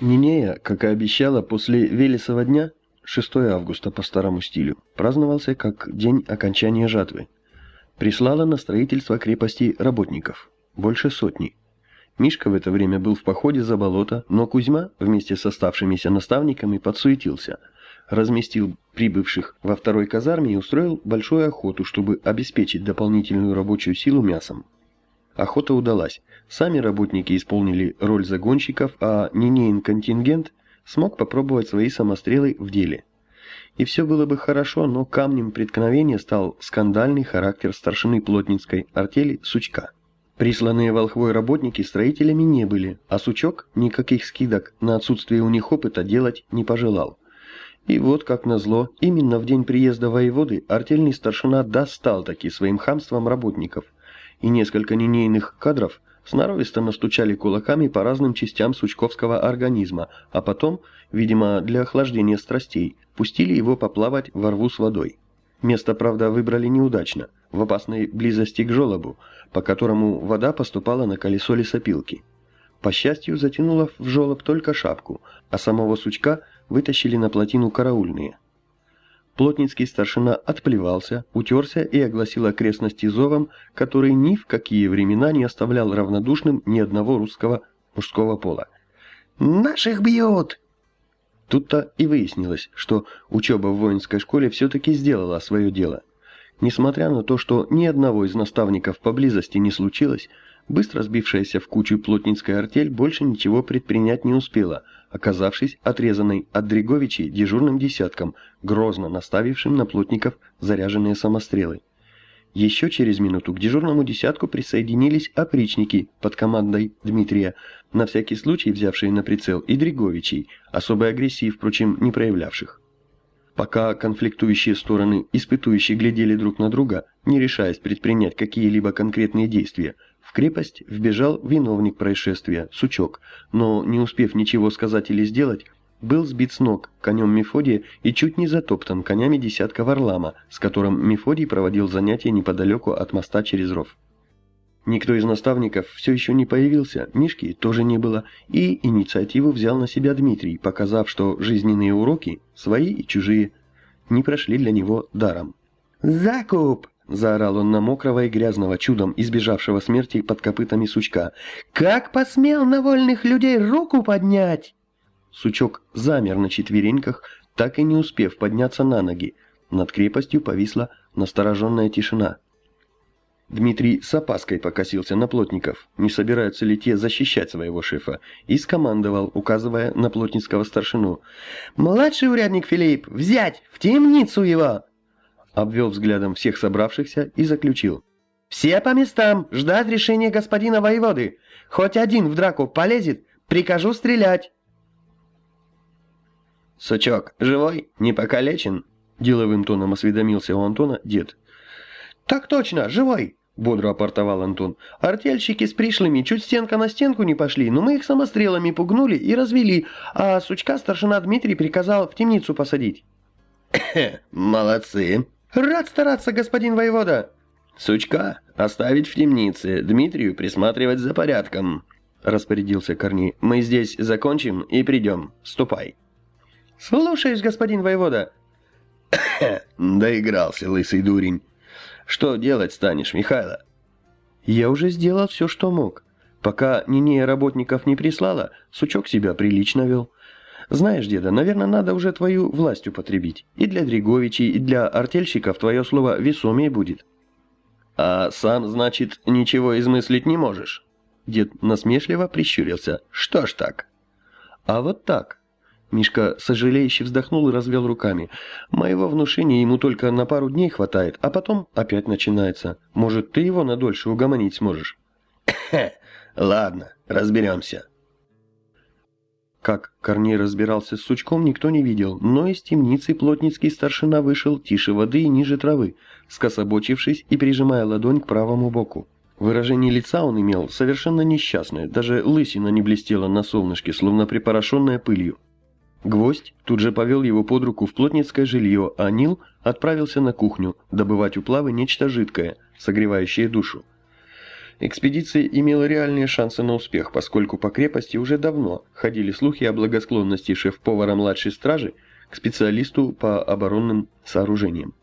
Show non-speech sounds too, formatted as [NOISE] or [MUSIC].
Нинея, как и обещала, после Велесова дня, 6 августа по старому стилю, праздновался как день окончания жатвы. Прислала на строительство крепости работников, больше сотни. Мишка в это время был в походе за болото, но Кузьма вместе с оставшимися наставниками подсуетился, разместил прибывших во второй казарме и устроил большую охоту, чтобы обеспечить дополнительную рабочую силу мясом. Охота удалась. Сами работники исполнили роль загонщиков, а Нинеин контингент смог попробовать свои самострелы в деле. И все было бы хорошо, но камнем преткновения стал скандальный характер старшины плотницкой артели Сучка. Присланные волхвой работники строителями не были, а Сучок никаких скидок на отсутствие у них опыта делать не пожелал. И вот, как назло, именно в день приезда воеводы артельный старшина достал таки своим хамством работников – и несколько линейных кадров сноровисто настучали кулаками по разным частям сучковского организма, а потом, видимо, для охлаждения страстей, пустили его поплавать во рву с водой. Место, правда, выбрали неудачно, в опасной близости к желобу, по которому вода поступала на колесо лесопилки. По счастью, затянула в желоб только шапку, а самого сучка вытащили на плотину караульные – Плотницкий старшина отплевался, утерся и огласил окрестности зовом, который ни в какие времена не оставлял равнодушным ни одного русского мужского пола. «Наших бьют!» Тут-то и выяснилось, что учеба в воинской школе все-таки сделала свое дело. Несмотря на то, что ни одного из наставников поблизости не случилось, быстро сбившаяся в кучу плотницкая артель больше ничего предпринять не успела – оказавшись отрезанной от Дриговичей дежурным десятком, грозно наставившим на плотников заряженные самострелы. Еще через минуту к дежурному десятку присоединились опричники под командой Дмитрия, на всякий случай взявшие на прицел и Дриговичей, особой агрессии, впрочем, не проявлявших. Пока конфликтующие стороны испытующие глядели друг на друга, не решаясь предпринять какие-либо конкретные действия, крепость вбежал виновник происшествия, Сучок, но, не успев ничего сказать или сделать, был сбит с ног конем Мефодия и чуть не затоптан конями десятка Варлама, с которым Мефодий проводил занятия неподалеку от моста через ров. Никто из наставников все еще не появился, Мишки тоже не было, и инициативу взял на себя Дмитрий, показав, что жизненные уроки, свои и чужие, не прошли для него даром. «Закуп!» Заорал он на мокрого и грязного чудом, избежавшего смерти под копытами сучка. «Как посмел на вольных людей руку поднять?» Сучок замер на четвереньках, так и не успев подняться на ноги. Над крепостью повисла настороженная тишина. Дмитрий с опаской покосился на плотников, не собираются ли те защищать своего шефа, и скомандовал, указывая на плотницкого старшину. «Младший урядник Филипп, взять! В темницу его!» Обвел взглядом всех собравшихся и заключил. «Все по местам, ждать решения господина воеводы. Хоть один в драку полезет, прикажу стрелять». «Сучок, живой? Не покалечен?» Деловым тоном осведомился у Антона дед. «Так точно, живой!» — бодро апортовал Антон. «Артельщики с пришлыми чуть стенка на стенку не пошли, но мы их самострелами пугнули и развели, а сучка старшина Дмитрий приказал в темницу посадить». [COUGHS] «Молодцы!» «Рад стараться, господин воевода!» «Сучка, оставить в темнице, Дмитрию присматривать за порядком», — распорядился Корней. «Мы здесь закончим и придем. Ступай». «Слушаюсь, господин воевода». [COUGHS] «Доигрался, лысый дурень. Что делать станешь, Михайло?» «Я уже сделал все, что мог. Пока Нинея работников не прислала, сучок себя прилично вел. Знаешь, деда, наверное, надо уже твою власть употребить. И для Дриговичей, и для артельщиков твое слово весомее будет. А сам, значит, ничего измыслить не можешь? Дед насмешливо прищурился. Что ж так? А вот так. Мишка сожалеюще вздохнул и развел руками. Моего внушения ему только на пару дней хватает, а потом опять начинается. Может, ты его надольше угомонить сможешь? Ладно, разберемся. Как Корней разбирался с сучком, никто не видел, но из темницы плотницкий старшина вышел тише воды и ниже травы, скособочившись и прижимая ладонь к правому боку. Выражение лица он имел совершенно несчастное, даже лысина не блестела на солнышке, словно припорошенная пылью. Гвоздь тут же повел его под руку в плотницкое жилье, а Нил отправился на кухню добывать у плавы нечто жидкое, согревающее душу. Экспедиция имела реальные шансы на успех, поскольку по крепости уже давно ходили слухи о благосклонности шеф-повара младшей стражи к специалисту по оборонным сооружениям.